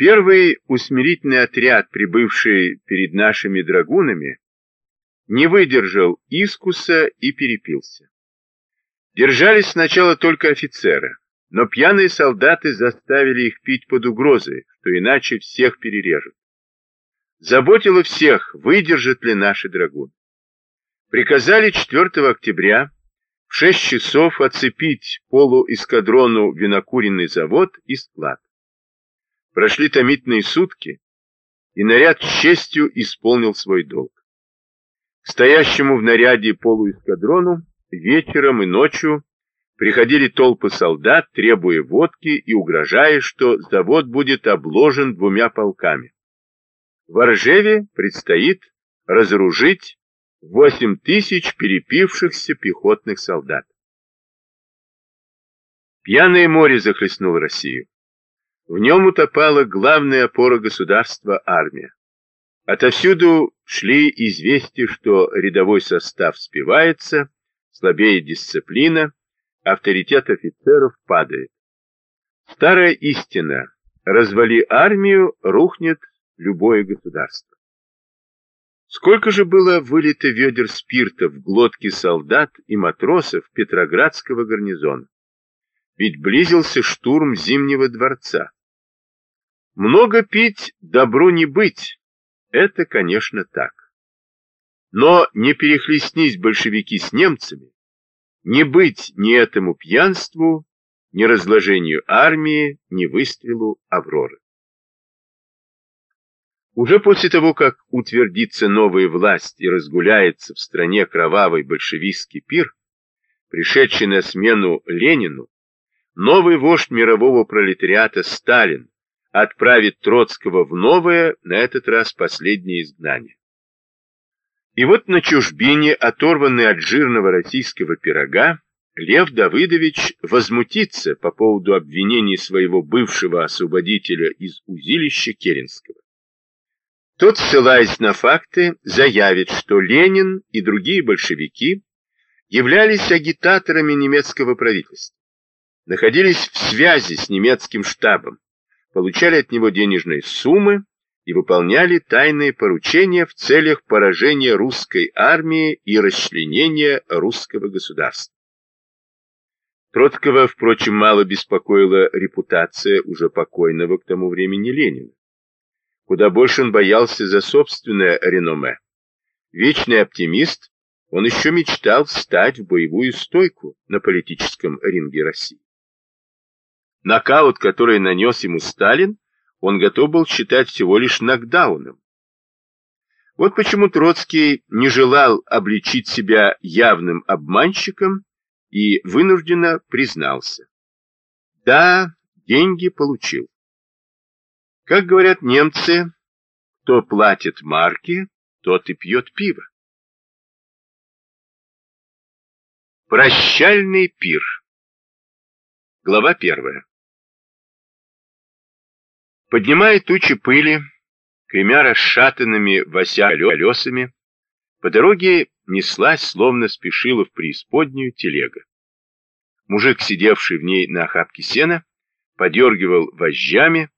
Первый усмирительный отряд, прибывший перед нашими драгунами, не выдержал искуса и перепился. Держались сначала только офицеры, но пьяные солдаты заставили их пить под угрозой, что иначе всех перережут. Заботило всех, выдержат ли наши драгуны. Приказали 4 октября в 6 часов оцепить полуэскадрону винокуренный завод и склад. Прошли томительные сутки, и наряд с честью исполнил свой долг. Стоящему в наряде полуэскадрону вечером и ночью приходили толпы солдат, требуя водки и угрожая, что завод будет обложен двумя полками. В Оржеве предстоит разоружить 8 тысяч перепившихся пехотных солдат. Пьяное море захлестнуло Россию. В нем утопала главная опора государства – армия. Отовсюду шли известия, что рядовой состав спивается, слабеет дисциплина, авторитет офицеров падает. Старая истина – развали армию, рухнет любое государство. Сколько же было вылито ведер спирта в глотки солдат и матросов Петроградского гарнизона? Ведь близился штурм Зимнего дворца. Много пить, добру не быть. Это, конечно, так. Но не перехлестнись большевики с немцами, не быть ни этому пьянству, ни разложению армии, ни выстрелу Авроры. Уже после того, как утвердится новая власть и разгуляется в стране кровавый большевистский пир, пришедший на смену Ленину, новый вождь мирового пролетариата Сталин отправит Троцкого в новое, на этот раз последнее изгнание. И вот на чужбине, оторванный от жирного российского пирога, Лев Давыдович возмутится по поводу обвинений своего бывшего освободителя из узилища Керенского. Тот, ссылаясь на факты, заявит, что Ленин и другие большевики являлись агитаторами немецкого правительства, находились в связи с немецким штабом, получали от него денежные суммы и выполняли тайные поручения в целях поражения русской армии и расчленения русского государства. Троцкого, впрочем, мало беспокоила репутация уже покойного к тому времени Ленина. Куда больше он боялся за собственное реноме. Вечный оптимист, он еще мечтал встать в боевую стойку на политическом ринге России. Нокаут, который нанес ему Сталин, он готов был считать всего лишь нокдауном. Вот почему Троцкий не желал обличить себя явным обманщиком и вынужденно признался. Да, деньги получил. Как говорят немцы, кто платит марки, тот и пьет пиво. Прощальный пир. Глава первая. Поднимая тучи пыли, кремя расшатанными вося колесами, по дороге неслась, словно спешила в преисподнюю телега. Мужик, сидевший в ней на охапке сена, подергивал вожжами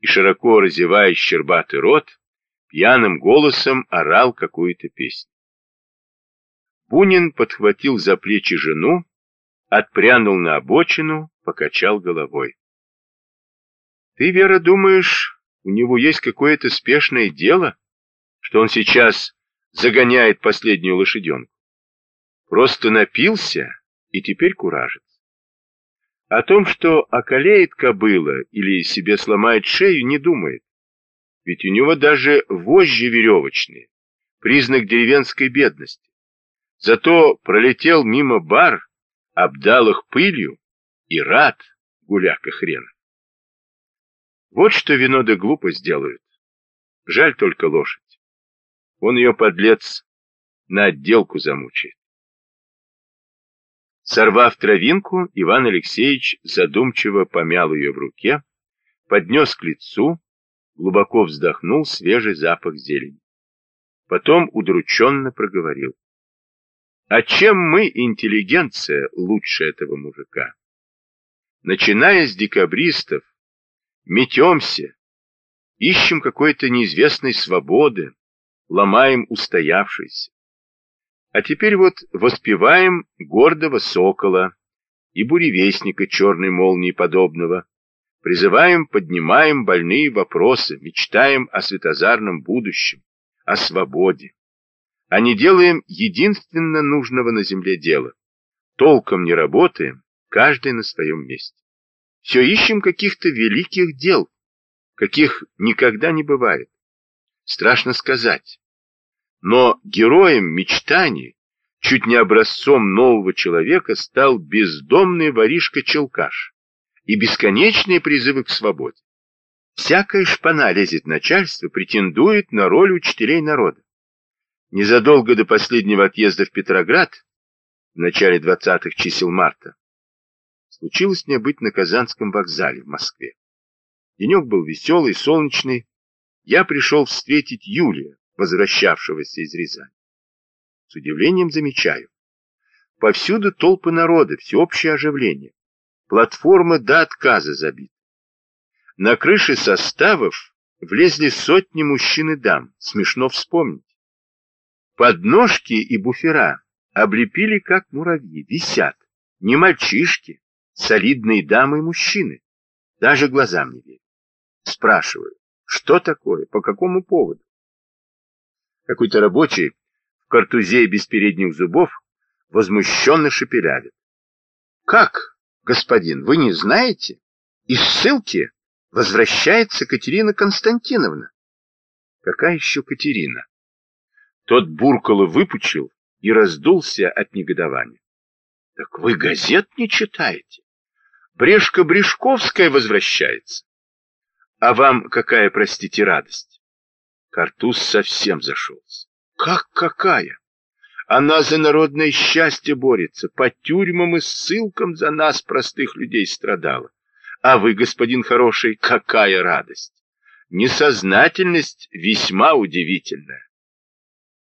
и, широко разевая щербатый рот, пьяным голосом орал какую-то песню. Бунин подхватил за плечи жену, отпрянул на обочину, покачал головой. Ты, Вера, думаешь, у него есть какое-то спешное дело, что он сейчас загоняет последнюю лошаденку? Просто напился и теперь куражится. О том, что околеет кобыла или себе сломает шею, не думает. Ведь у него даже вожжи веревочные, признак деревенской бедности. Зато пролетел мимо бар, обдал их пылью и рад, гуляка хрена. Вот что вино да глупость делают. Жаль только лошадь. Он ее, подлец, на отделку замучает. Сорвав травинку, Иван Алексеевич задумчиво помял ее в руке, поднес к лицу, глубоко вздохнул свежий запах зелени. Потом удрученно проговорил. А чем мы, интеллигенция, лучше этого мужика? Начиная с декабристов, метемся, ищем какой-то неизвестной свободы, ломаем устоявшиеся. А теперь вот воспеваем гордого сокола и буревестника черной молнии подобного, призываем, поднимаем больные вопросы, мечтаем о светозарном будущем, о свободе. А не делаем единственно нужного на земле дела. Толком не работаем, каждый на своем месте. Все ищем каких-то великих дел, каких никогда не бывает. Страшно сказать. Но героем мечтаний, чуть не образцом нового человека, стал бездомный воришка-челкаш и бесконечные призывы к свободе. Всякая шпана лезет начальство, претендует на роль учителей народа. Незадолго до последнего отъезда в Петроград, в начале 20-х чисел марта, случилось мне быть на Казанском вокзале в Москве. Денек был веселый, солнечный. Я пришел встретить Юлия, возвращавшегося из Рязани. С удивлением замечаю. Повсюду толпы народа, всеобщее оживление. Платформа до отказа забита. На крыши составов влезли сотни мужчин и дам. Смешно вспомнить. Подножки и буфера облепили, как муравьи, висят. Не мальчишки, солидные дамы и мужчины. Даже глазам не верю. Спрашиваю, что такое, по какому поводу? Какой-то рабочий в картузе без передних зубов возмущенно шепелявит. Как, господин, вы не знаете? Из ссылки возвращается Катерина Константиновна. Какая еще Катерина? Тот буркало выпучил и раздулся от негодования. Так вы газет не читаете? Брешка-Брешковская возвращается. А вам какая, простите, радость? Картуз совсем зашелся. Как какая? Она за народное счастье борется, по тюрьмам и ссылкам за нас, простых людей, страдала. А вы, господин хороший, какая радость! Несознательность весьма удивительная.